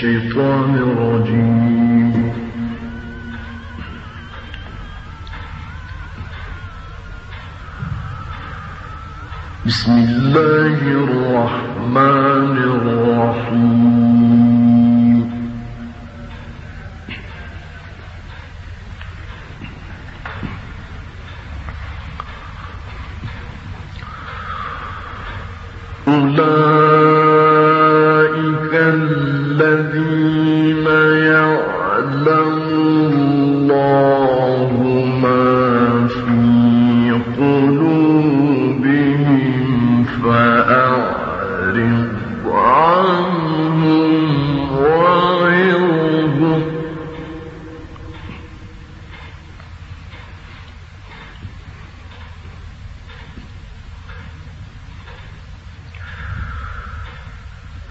الشيطان الرجيم. بسم الله الرحمن الرحيم. أولئك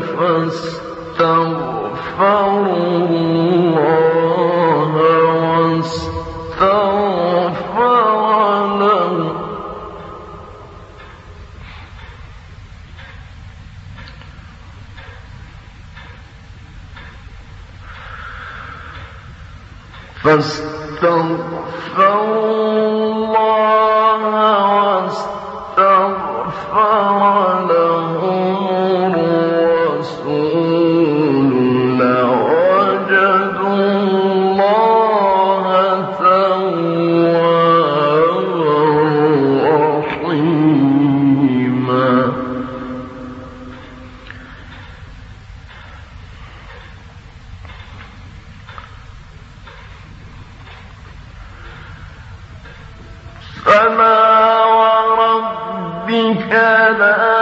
فاستغفر الله واستغفر له الله واستغفر له. فما وربك لا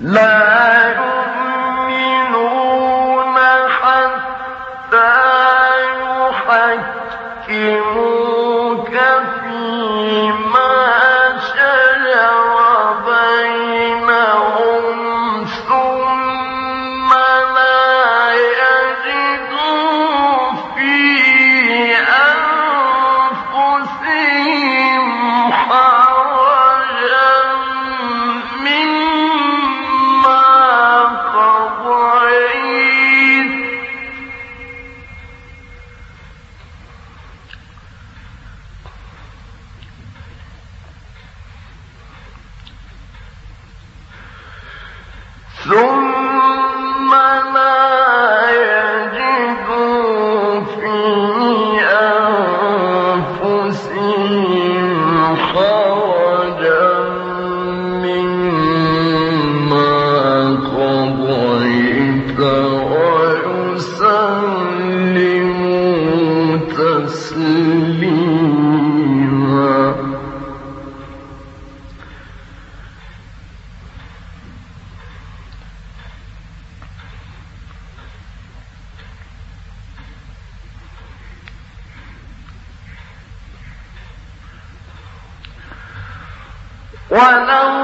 لا No ولو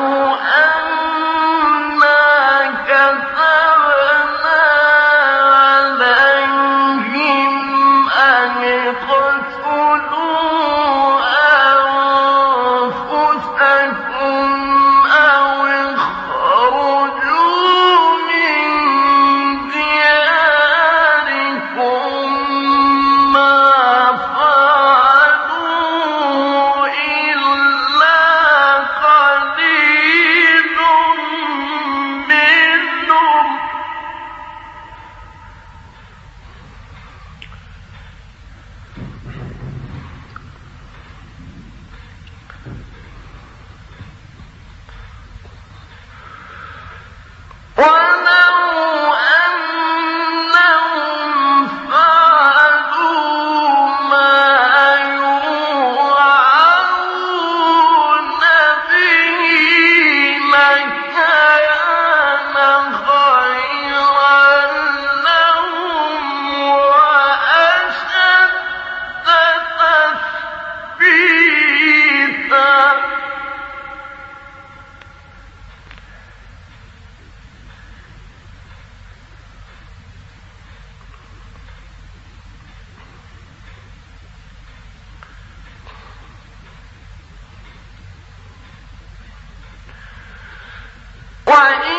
وإن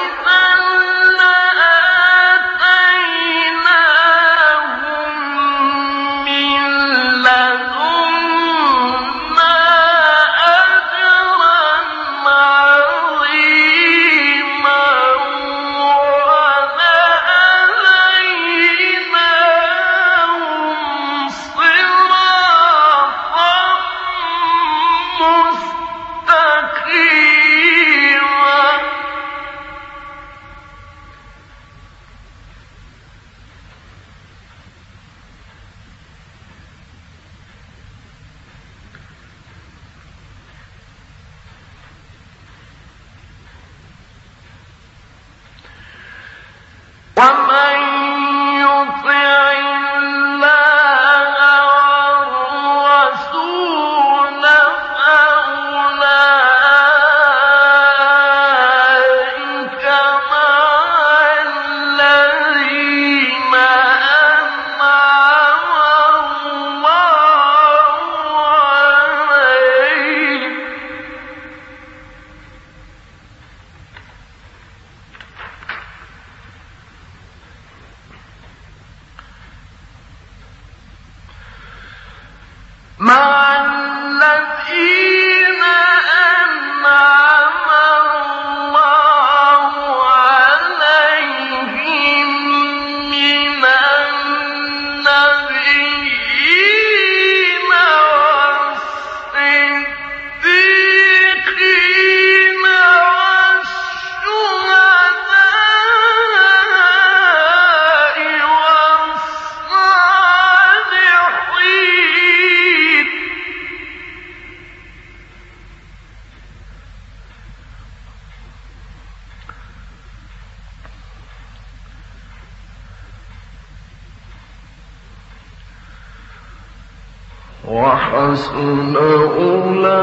وحسن أولئك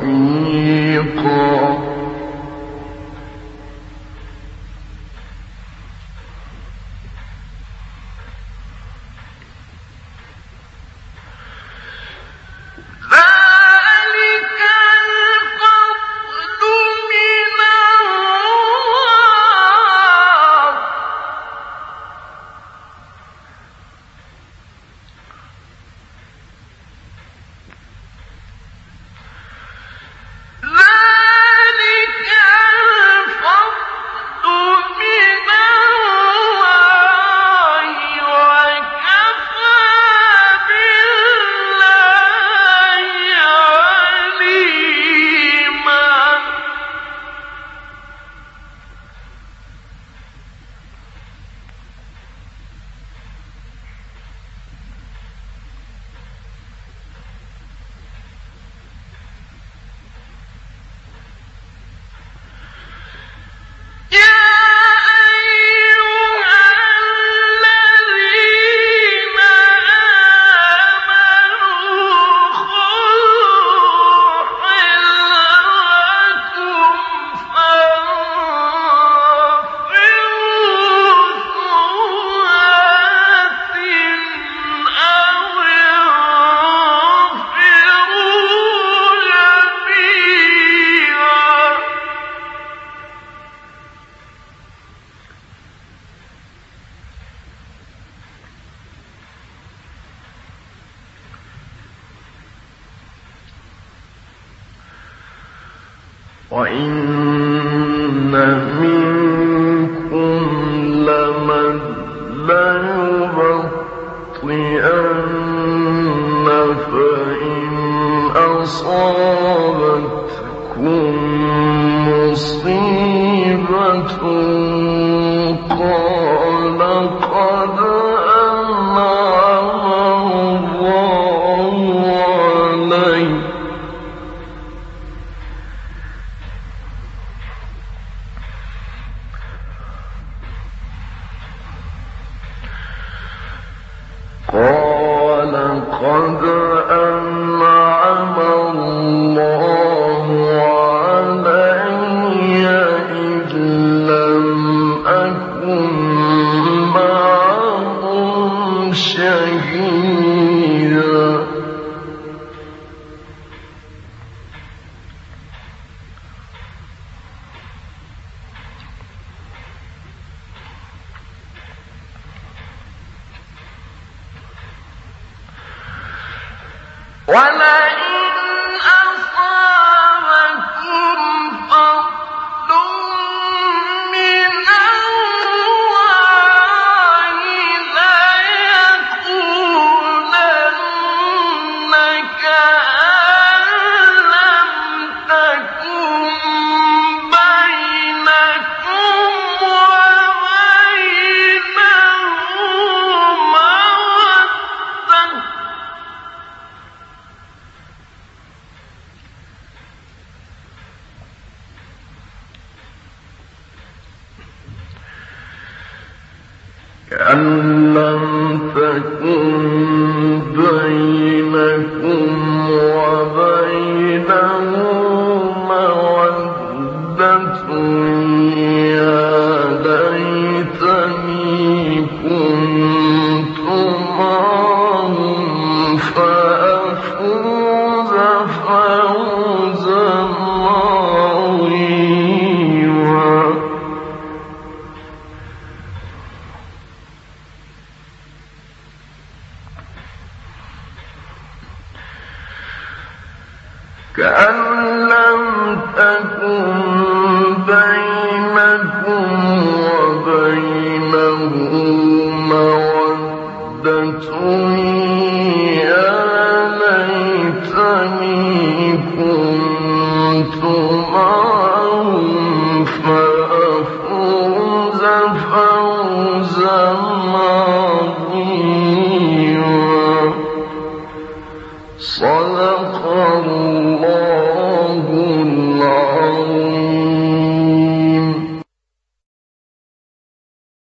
رفيقا. لمن ليبطئن قال قد أنعم ولئن كأن لم تكن